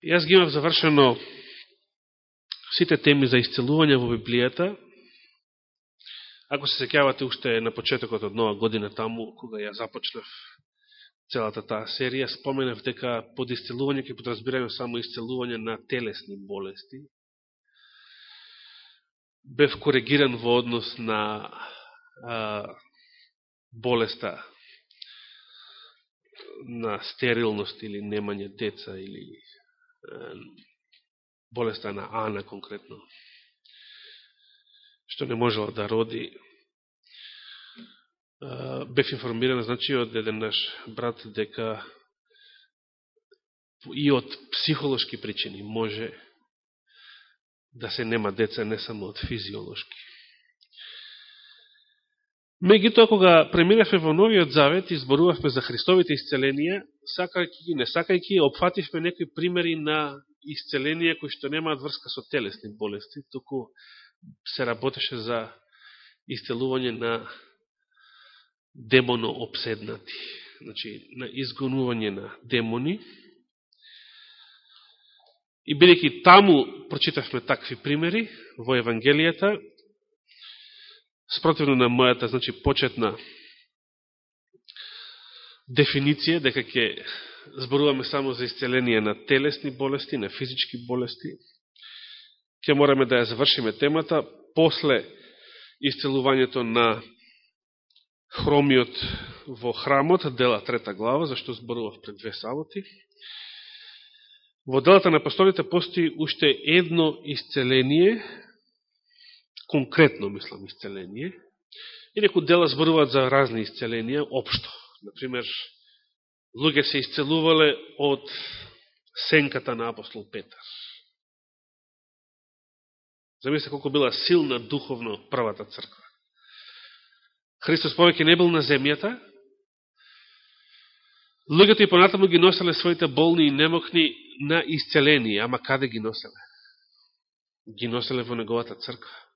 Јас ги имав завршено сите теми за исцелување во Библијата. Ако се секјавате уште на почетокот од нова година таму, кога ја започнав целата таа серија, споменав дека под исцелување ќе подразбираме само исцелување на телесни болести. Бев коригиран во однос на а, болеста на стерилност или немање деца или болеста на Ана конкретно, што не можела да роди бев информиран, значи, од еден наш брат, дека и од психолошки причини може да се нема деца, не само од физиолошки. Меѓутоа, кога преминавме во Новиот Завет и зборувавме за Христовите исцеленија, сакајќи ги, не сакајќи, опфативме некои примери на исцеленија кои што немаат врска со телесни болести, туку се работеше за исцелување на демоно обседнати, значи на изгонување на демони. И бидејќи таму прочитавме такви примери во Евангелијата, спротивно на мојата, значи, почетна дефиниција, дека ќе зборуваме само за исцеление на телесни болести, на физички болести, ќе мораме да ја завршиме темата после исцелувањето на хромиот во храмот, дела трета глава, зашто зборував пред две саботи. Во делата на пасторите постои уште едно исцеление, конкретно, мислам, исцеление, и некои дела зборуваат за разни исцеленија, општо. Например, луѓе се исцелувале од сенката на апостол Петар. Замисле колко била силна духовно првата црква. Христос повеќе не бил на земјата, луѓето и понатаму ги носеле своите болни и немокни на исцеление, ама каде ги носеле? Ги носеле во неговата црква.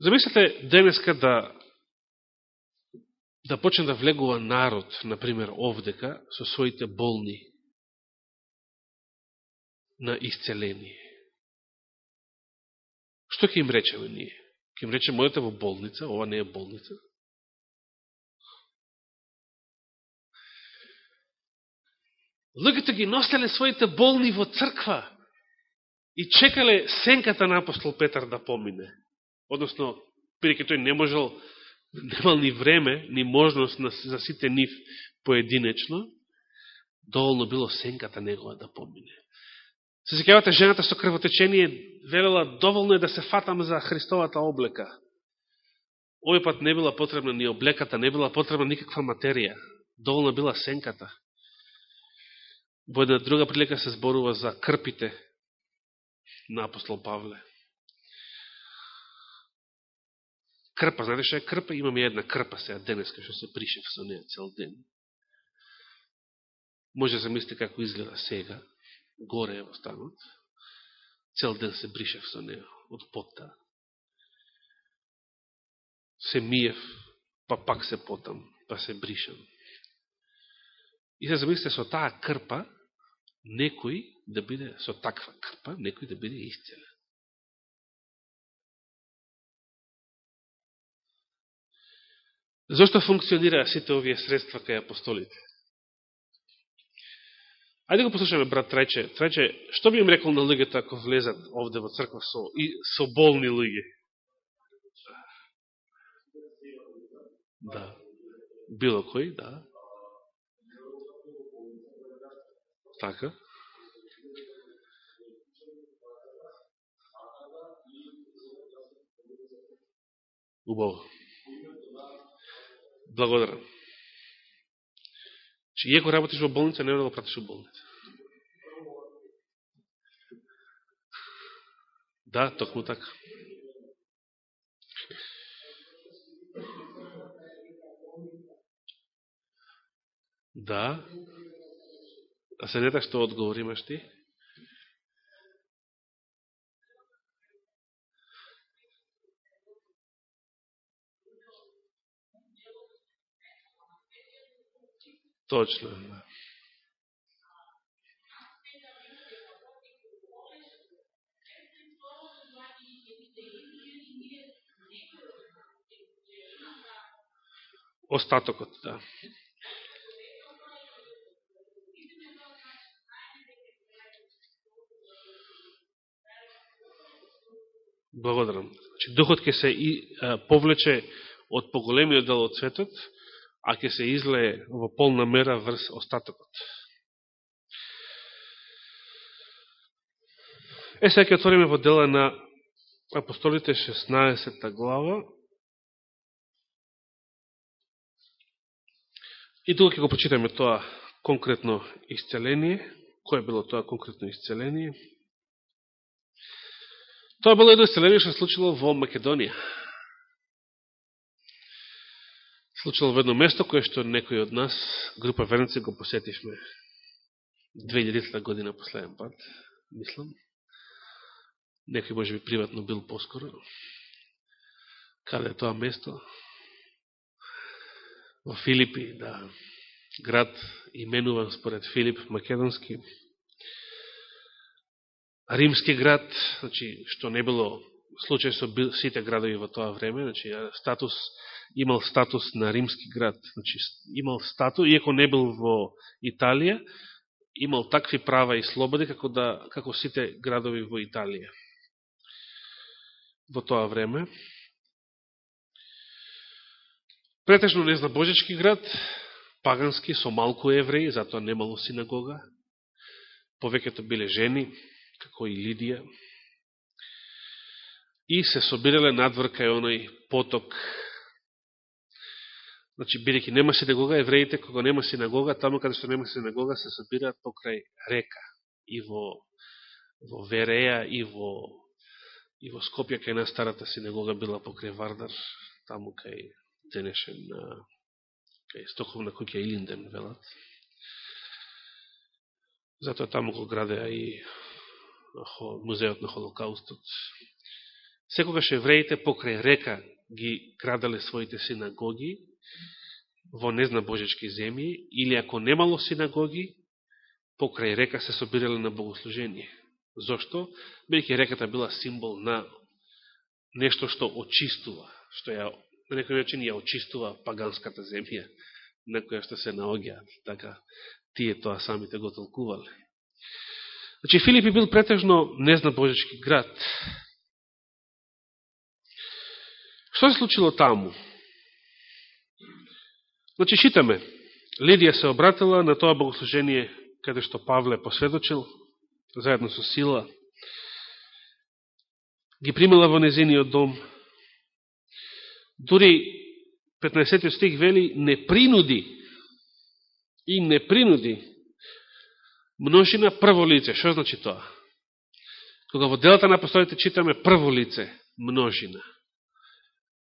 Замислете денеска да да почне да влегува народ, например, овдека, со своите болни на исцеление. Што ќе им речеме ние? Ќе им речеме, одете во болница, ова не е болница. Луѓето ги носеле своите болни во црква и чекале сенката на апостол Петар да помине. Односно, бидеќи тој не можел, немал ни време, ни можност на, за сите нив поединечно, доволно било сенката негова да помине. Се секавате жената со крвотечение велела доволно е да се фатам за Христовата облека. Овој пат не била потребна ни облеката, не била потребна никаква материја. Доволно била сенката. Во една друга прилика се зборува за крпите на апостол Павле. Крпа, знаете што е крпа? имам една крпа сега денеска, што се пришев со неја цел ден. Може да замислите како изгледа сега горе во станот, цел ден се бришев со неја, од пота, Се миев, па пак се потам, па се бришам. И се замислите со таа крпа, некој да биде, со таква крпа, некој да биде исцелен. Зошто функционира сите овие средства кај апостолите? Ајде го послушаме брат Трајче. Трајче, што би им рекол на луѓето ако влезат овде во црква со, и, со болни луѓе? Да. Било кој, да. Така. Убаво. Благодарам. Че иеко работиш во болница, не да го пратиш во болница. Да, токму така. Да. А се не так што одговор имаш ти? Точно. Да. Остатокот, да. Благодарам. Значи, духот ќе се и а, повлече од поголемиот дел од светот, а ќе се излее во полна мера врз остатокот. Е, сега ќе отвориме во дела на Апостолите 16 глава. И тука ќе го почитаме тоа конкретно исцеление. Кој било тоа конкретно исцеление? Тоа било едно исцеление што се случило во Македонија. Случило во едно место кое што некој од нас, група верници, го посетивме 2000 година последен пат, мислам. Некој може би приватно бил поскоро. Каде е тоа место? Во Филипи, да. Град именуван според Филип Македонски римски град, значи, што не било случај со сите градови во тоа време, значи, статус, имал статус на римски град, значи, имал статус, иако не бил во Италија, имал такви права и слободи, како, да, како сите градови во Италија во тоа време. Претежно незнабожечки град, пагански, со малку евреи, затоа немало синагога. Повеќето биле жени, како и Лидија, и се собирале надвор кај оној поток. Значи, бидеќи нема синагога, евреите, кога нема синагога, таму каде што нема синагога, се собираат покрај река. И во, во Вереја, и во, и во Скопје, кај на старата синагога била покрај Вардар, таму кај денешен, кај Стокховна куќа Илинден, велат. Затоа таму го градеа и музеот на Холокаустот. Секогаш евреите покрај река ги градале своите синагоги во незнабожечки земји, или ако немало синагоги, покрај река се собирале на богослужение. Зошто? Бејќи реката била символ на нешто што очистува, што ја, на некој начин ја очистува паганската земја, на која што се наоѓаат. Така, тие тоа самите го толкувале. Значи, Филип бил претежно незнабожечки град. Што се случило таму? Значи, читаме. Лидија се обратила на тоа богослужение каде што Павле посведочил, заедно со сила. Ги примила во незиниот дом. Дури 15 стих вели не принуди и не принуди Множина прво лице. Што значи тоа? Кога во делата на апостолите читаме прво лице, множина.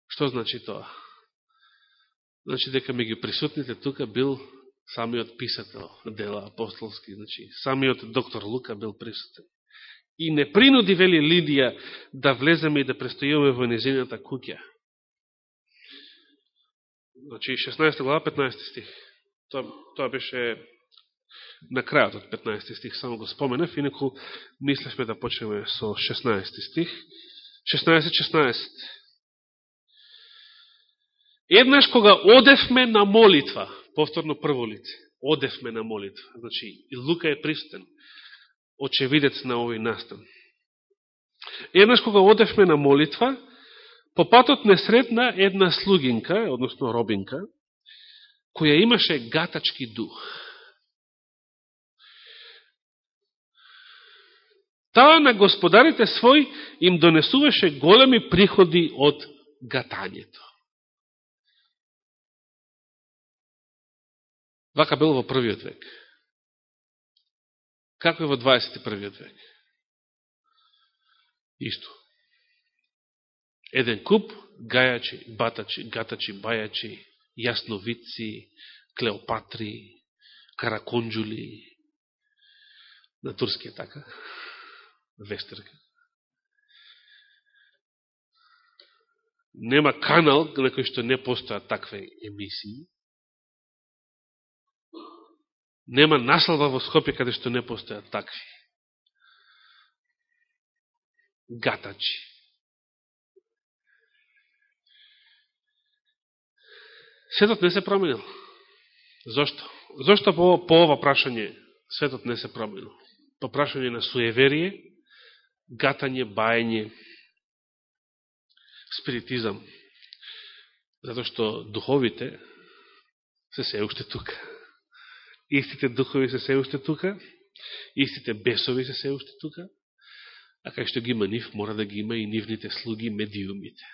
Што значи тоа? Значи дека меѓу присутните тука бил самиот писател дела апостолски, значи самиот доктор Лука бил присутен. И не принуди, вели Лидија, да влеземе и да престојуваме во незината куќа. Значи 16 глава, 15 стих. Тоа, тоа беше на крајот од 15 стих само го споменав, инако мислевме да почнеме со 16 стих. 16-16. Еднаш кога одевме на молитва, повторно прво лице, одевме на молитва, значи и Лука е пристен, очевидец на овој настан. Еднаш кога одевме на молитва, по патот не сретна една слугинка, односно робинка, која имаше гатачки дух. Таа на господарите свој им донесуваше големи приходи од гатањето. Вака било во првиот век. Како е во 21. век? Исто. Еден куп, гајачи, батачи, гатачи, бајачи, јасновици, клеопатри, караконджули, на турски е така, вестерка. Нема канал на кој што не постојат такви емисии. Нема наслава во Скопје каде што не постојат такви. Гатачи. Светот не се променил. Зошто? Зошто по, по ова прашање светот не се променил? По прашање на суеверие, гатање, бајање, спиритизам. Зато што духовите се се уште тука. Истите духови се се уште тука, истите бесови се се уште тука, а кај што ги има нив, мора да ги има и нивните слуги, медиумите.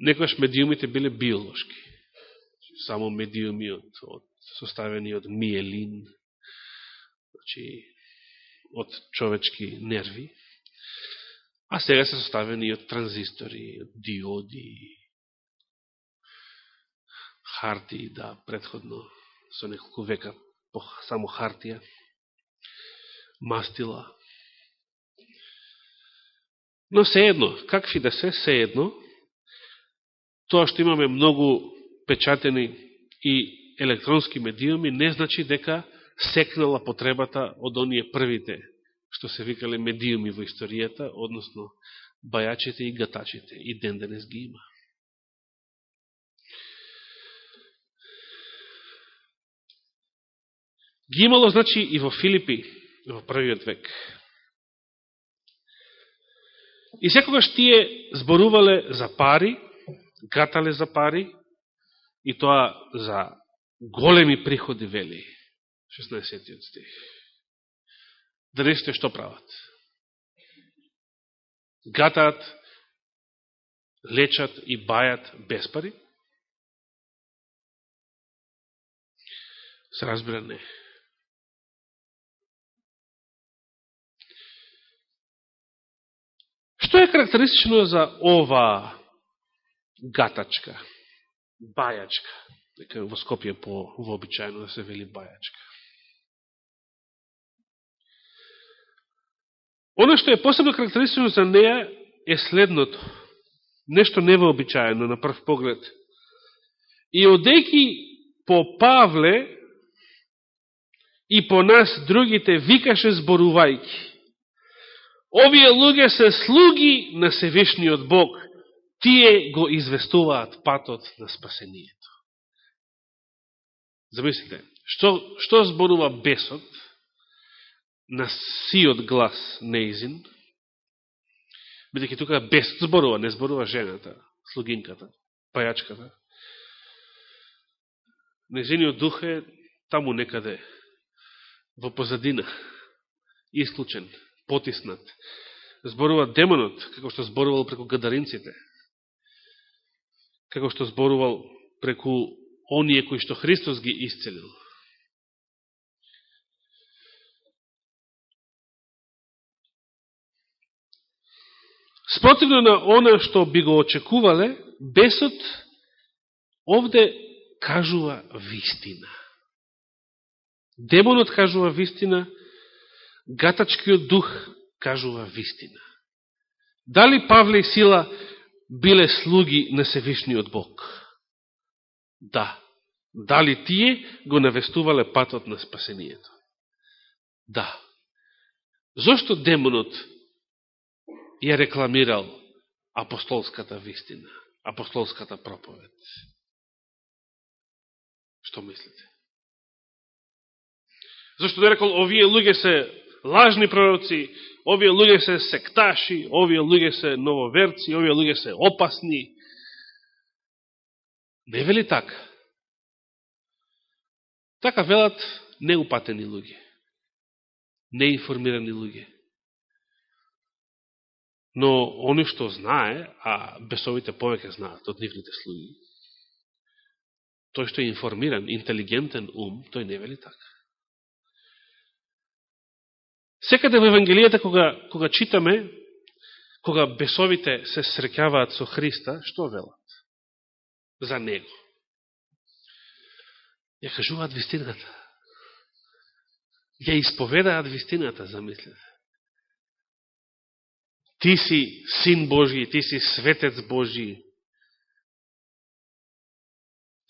Некојаш медиумите биле биолошки. Само медиуми од, од, составени од миелин, значи, од човечки нерви, а сега се составени од транзистори, од диоди, харти, да, предходно, со неколку века, само хартија, мастила. Но се едно, какви да се, се едно, тоа што имаме многу печатени и електронски медиуми, не значи дека секнала потребата од оние првите, што се викале медиуми во историјата, односно бајачите и гатачите, и ден денес ги има. Ги имало, значи, и во Филипи, во првиот век. И секогаш тие зборувале за пари, гатале за пари, и тоа за големи приходи вели. 16 стих. Дресте што прават? Гатаат, лечат и бајат без пари? Се разбира не. Што е карактеристично за ова гатачка, бајачка? Дека во Скопје по вообичајно да се вели бајачка. Оно што е посебно карактеристично за неја е следното. Нешто невообичаено на прв поглед. И одејки по Павле и по нас другите викаше зборувајки. Овие луѓе се слуги на Севишниот Бог. Тие го известуваат патот на спасението. Замислите, што, што зборува бесот на сиот глас неизин? Бидеќи тука бесот зборува, не зборува жената, слугинката, пајачката. Незиниот дух е таму некаде, во позадина, исклучен потиснат. Зборува демонот, како што зборувал преку гадаринците. Како што зборувал преку оние кои што Христос ги исцелил. Спротивно на она што би го очекувале, бесот овде кажува вистина. Демонот кажува вистина, гатачкиот дух кажува вистина. Дали Павле и Сила биле слуги на Севишниот Бог? Да. Дали тие го навестувале патот на спасението? Да. Зошто демонот ја рекламирал апостолската вистина, апостолската проповед? Што мислите? Зошто не рекол, овие луѓе се лажни пророци, овие луѓе се секташи, овие луѓе се нововерци, овие луѓе се опасни. Не вели така. Така велат неупатени луѓе, неинформирани луѓе. Но они што знае, а бесовите повеќе знаат од нивните слуги, тој што е информиран, интелигентен ум, тој не вели така. Секаде во Евангелијата, кога, кога читаме, кога бесовите се срекаваат со Христа, што велат? За Него. Ја кажуваат вистината. Ја исповедаат вистината, замислете. Ти си Син Божи, ти си Светец Божи.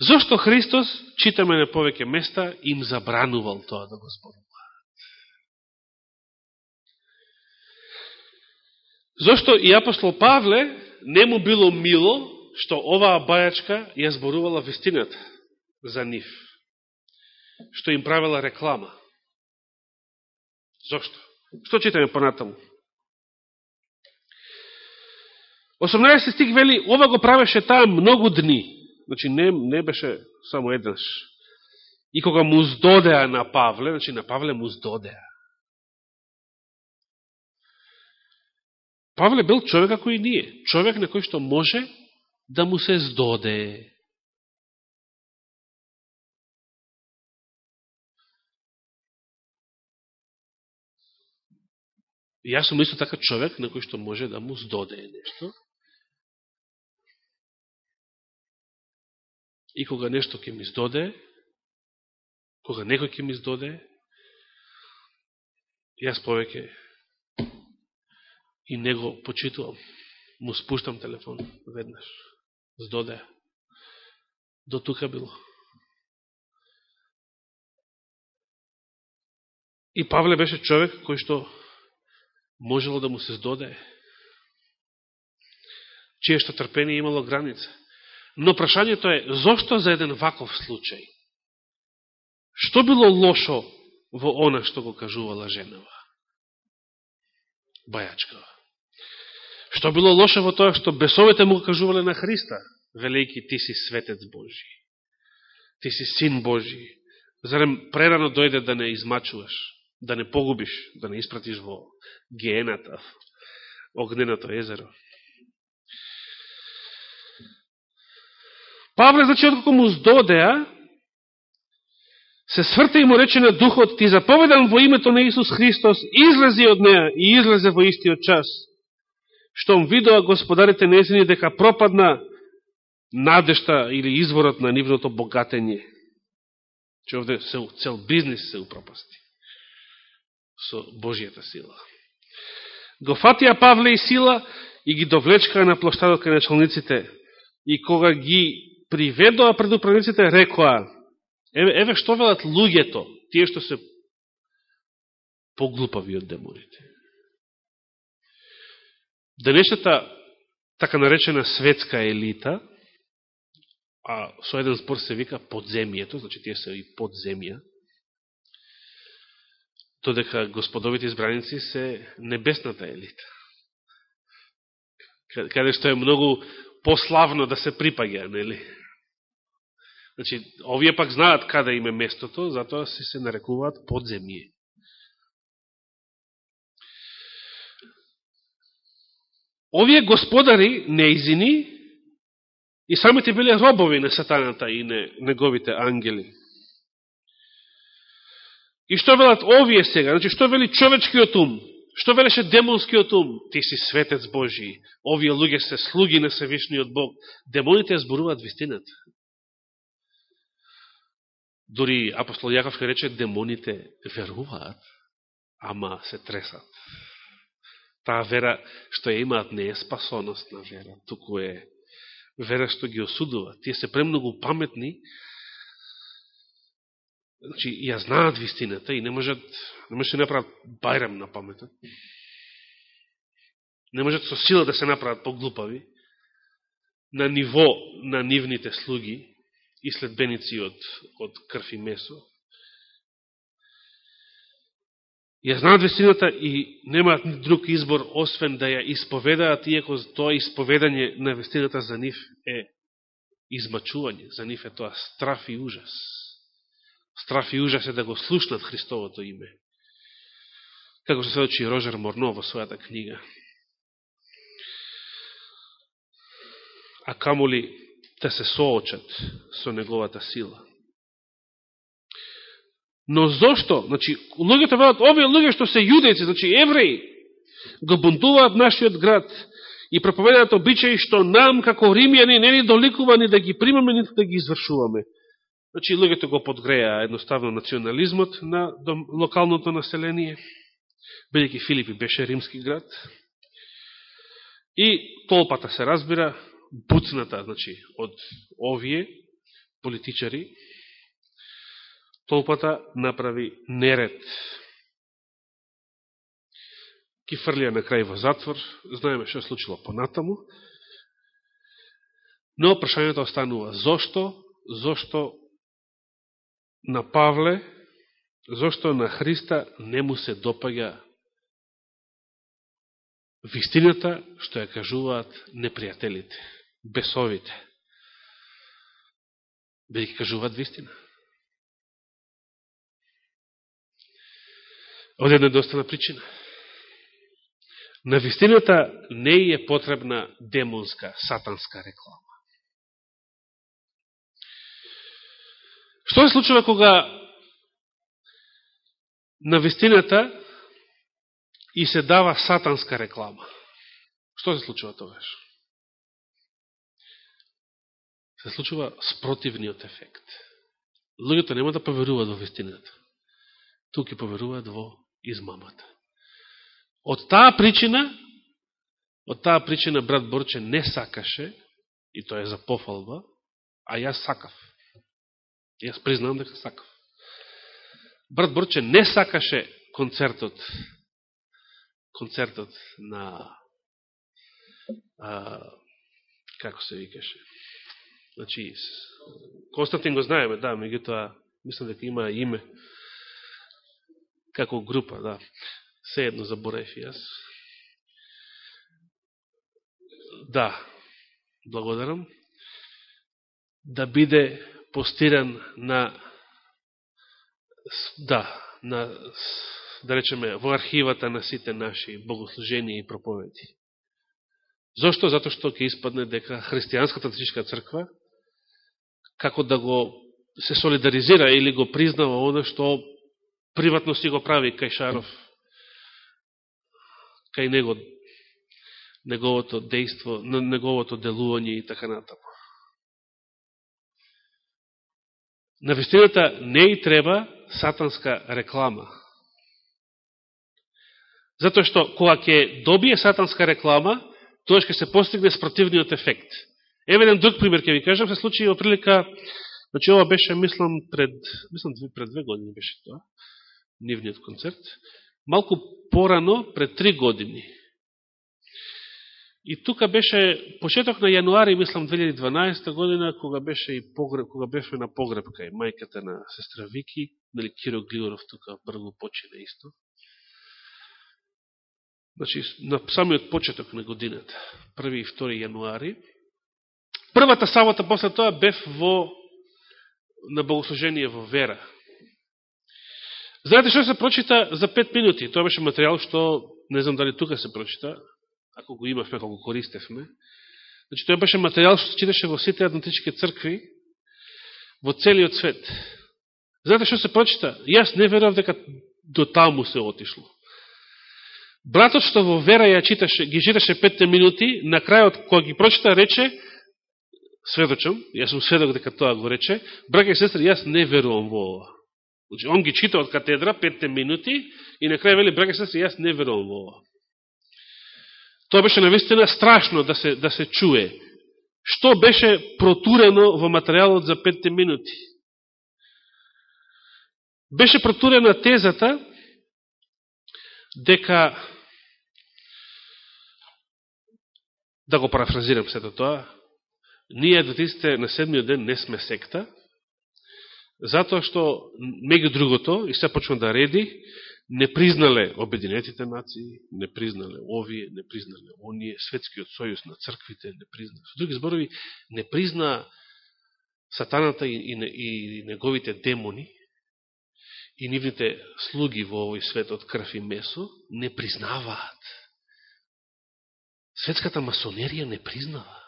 Зошто Христос, читаме на повеќе места, им забранувал тоа да го зборува? Зошто и апостол Павле не му било мило што оваа бајачка ја зборувала вистината за нив. Што им правила реклама. Зошто? Што читаме понатаму? 18 стих вели, ова го правеше таа многу дни. Значи, не, не беше само еднаш. И кога му здодеа на Павле, значи на Павле му здодеа. Павле бил човек како и ние. Човек на кој што може да му се здоде. Јас сум исто така човек на кој што може да му здоде нешто. И кога нешто ќе ми здоде, кога некој ќе ми здоде, јас повеќе и него почитувам. Му спуштам телефон веднаш. Здоде. До тука било. И Павле беше човек кој што можело да му се здоде, чие што трпение имало граница. Но прашањето е, зошто за еден ваков случај? Што било лошо во она што го кажувала женава? Бајачкава. Што било лошо во тоа што бесовете му кажувале на Христа, велики ти си светец Божи, ти си син Божи, зарем прерано дојде да не измачуваш, да не погубиш, да не испратиш во гената, огненото езеро. Павле, значи, откако му здодеа, се сврте и му рече на духот, ти заповедан во името на Исус Христос, излези од неа и излезе во истиот час. Штом видоа господарите незини дека пропадна надешта или изворот на нивното богатење. Че овде се, цел бизнес се упропасти со Божијата сила. Го фатија Павле и сила и ги довлечкаа на площадот кај началниците и кога ги приведоа пред управниците, рекоа, еве, еве што велат луѓето, тие што се поглупави од демоните. Денешната така наречена светска елита, а со еден спор се вика подземието, значи тие се и подземија, додека господовите избраници се небесната елита. Каде што е многу пославно да се припаѓа, нели? Значи, овие пак знаат каде име местото, затоа се се нарекуваат подземје. Овие господари неизини и самите биле робови на сатаната и на неговите ангели. И што велат овие сега? Значи, што вели човечкиот ум? Што велеше демонскиот ум? Ти си светец Божи. Овие луѓе се слуги на Севишниот Бог. Демоните зборуваат вистината. Дори апостол Јаков ке рече, демоните веруваат, ама се тресат. Таа вера што ја имаат не е спасоносна вера, туку е вера што ги осудува. Тие се премногу паметни, значи, ја знаат вистината и не можат, не можат да се направат бајрам на паметот. Не можат со сила да се направат поглупави на ниво на нивните слуги, и следбеници од, од крв и месо. Ја знаат вестината и немаат ни друг избор, освен да ја исповедаат, иако тоа исповедање на вестината за нив е измачување, за нив е тоа страф и ужас. Страф и ужас е да го слушнат Христовото име. Како се сведочи Рожер Морно во својата книга. А камоли да се соочат со неговата сила. Но зошто? Значи, луѓето велат, да овие луѓе што се јудејци, значи евреи, го бунтуваат нашиот град и проповедаат обичаи што нам, како римјани, не ни доликува ни да ги примаме, нито да ги извршуваме. Значи, луѓето го подгреа едноставно национализмот на локалното население, бидеќи Филипи беше римски град. И толпата се разбира, буцната, значи, од овие политичари, толпата направи неред. Ки фрлија на крај во затвор, знаеме што случило понатаму. Но прашањето останува. Зошто? Зошто на Павле, зошто на Христа не му се допаѓа вистината што ја кажуваат непријателите, бесовите. Да Бидеќи кажуваат вистина. Оде една достана причина. На вистината не е потребна демонска, сатанска реклама. Што се случува кога на вистината и се дава сатанска реклама? Што се случува тогаш? Се случува спротивниот ефект. Луѓето нема да поверуваат во вистината. Тук ќе поверуваат во измамата. Од таа причина, од таа причина брат Борче не сакаше, и тоа е за пофалба, а јас сакав. Јас признавам дека сакав. Брат Борче не сакаше концертот концертот на а, како се викаше значи Константин го знаеме да, меѓутоа мислам дека има име како група, да се едно заборев јас да благодарам да биде постиран на да, на да речеме во архивата на сите наши богослуженија и проповеди. Зошто? Зато што ќе испадне дека христијанската цричка црква како да го се солидаризира или го признава оно што приватно си го прави кај Шаров, кај него, неговото дејство, неговото делување и така натаму. На вистината не и треба сатанска реклама. Затоа што, кога ќе добие сатанска реклама, тоа ќе се постигне спротивниот ефект. Еве еден друг пример ќе ви кажам, се случи во прилика, значи ова беше, мислам, пред, мислам, пред две години беше тоа, нивниот концерт, малку порано, пред три години, И тука беше почеток на јануари, мислам 2012 година, кога беше и погреб, кога беше на погребка и мајката на сестра Вики, нели Киро Глиоров тука брзо почина исто. Значи, на самиот почеток на годината, 1 и 2 јануари. Првата сабота после тоа бев во на богослужение во Вера. Знаете што се прочита за 5 минути? Тоа беше материјал што, не знам дали тука се прочита, ако го имавме, ако го користевме. Значи, тоа беше материјал што се читаше во сите адвентички цркви во целиот свет. Знаете што се прочита? Јас не верував дека до таму се отишло. Братот што во вера ја читаше, ги читаше петте минути, на крајот, кога ги прочита, рече, сведочам, јас сум сведок дека тоа го рече, браке и сестри, јас не верувам во ова. Значи, он ги чита од катедра петте минути и на крај вели, браке и сестри, јас не верувам во ова. Тоа беше навистина страшно да се, да се чуе. Што беше протурено во материјалот за петте минути? Беше протурена тезата дека да го парафразирам сето тоа, ние адвентистите на седмиот ден не сме секта, затоа што, меѓу другото, и се почна да реди, не признале Обединетите нации, не признале овие, не признале оние, Светскиот сојуз на црквите, не признале. Со други зборови, не призна сатаната и, и, и неговите демони и нивните слуги во овој свет од крв и месо, не признаваат. Светската масонерија не признава.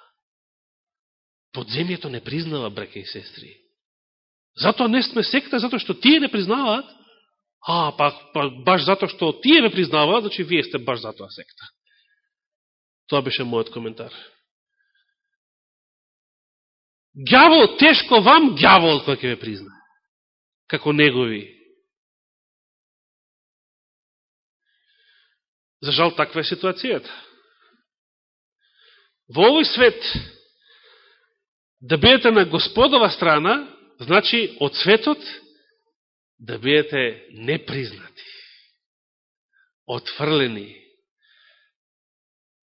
Подземјето не признава, браке и сестри. Затоа не сме секта, затоа што тие не признаваат, А, па, па баш затоа што тие не признаваат, значи вие сте баш затоа секта. Тоа беше мојот коментар. Гјавол, тешко вам гјавол кој ќе ве призна. Како негови. За жал, таква е ситуацијата. Во овој свет, да бидете на господова страна, значи од светот да бидете непризнати, отфрлени.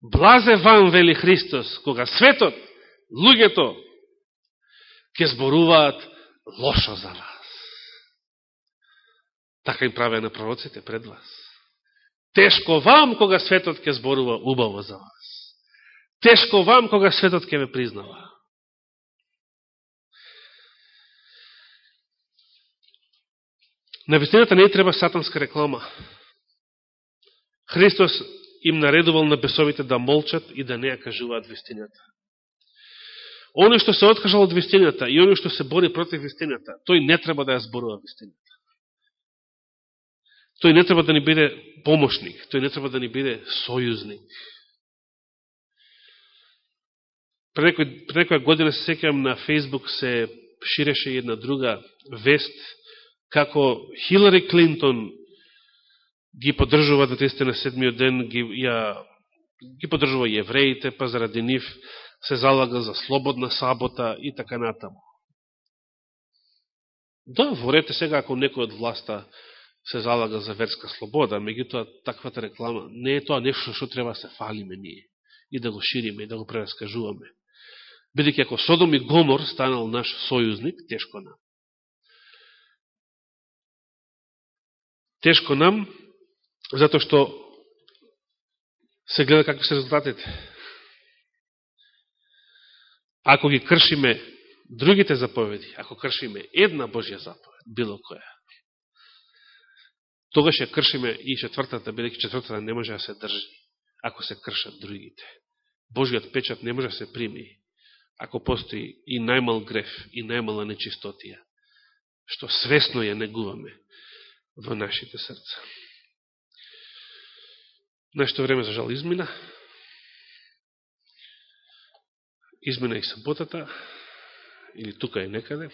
Блазе вам, вели Христос, кога светот луѓето ќе зборуваат лошо за вас. Така им правеа на пророците пред вас. Тешко вам кога светот ќе зборува убаво за вас. Тешко вам кога светот ќе ве признава. На вистината не треба сатанска реклама. Христос им наредувал на бесовите да молчат и да не ја кажуваат вистината. Оно што се откажал од вистината и оно што се бори против вистината, тој не треба да ја зборува вистината. Тој не треба да ни биде помошник, тој не треба да ни биде сојузник. Пред некоја година се секјам на Фейсбук се ширеше една друга вест, како Хилари Клинтон ги поддржува да тесте на седмиот ден, ги, ја, ги поддржува и евреите, па заради нив се залага за слободна сабота и така натаму. Да, ворете сега ако некој од власта се залага за верска слобода, меѓутоа таквата реклама не е тоа нешто што треба да се фалиме ние и да го шириме и да го прераскажуваме. Бидеќи ако Содом и Гомор станал наш сојузник, тешко нам. Тешко нам, затоа што се гледа какви се резултатите. Ако ги кршиме другите заповеди, ако кршиме една Божја заповед, било која, тогаш ја кршиме и четвртата, бидеќи четвртата не може да се држи, ако се кршат другите. Божиот печат не може да се прими, ако постои и најмал греф, и најмала нечистотија, што свесно ја негуваме во нашите срца. Нешто време за жал измина. Измина и саботата, или тука е некаде.